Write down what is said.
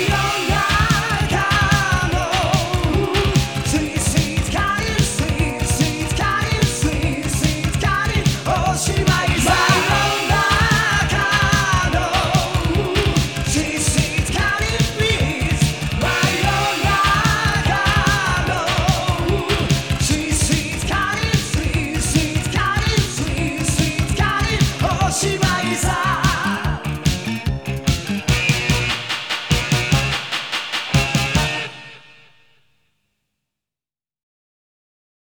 Freedom!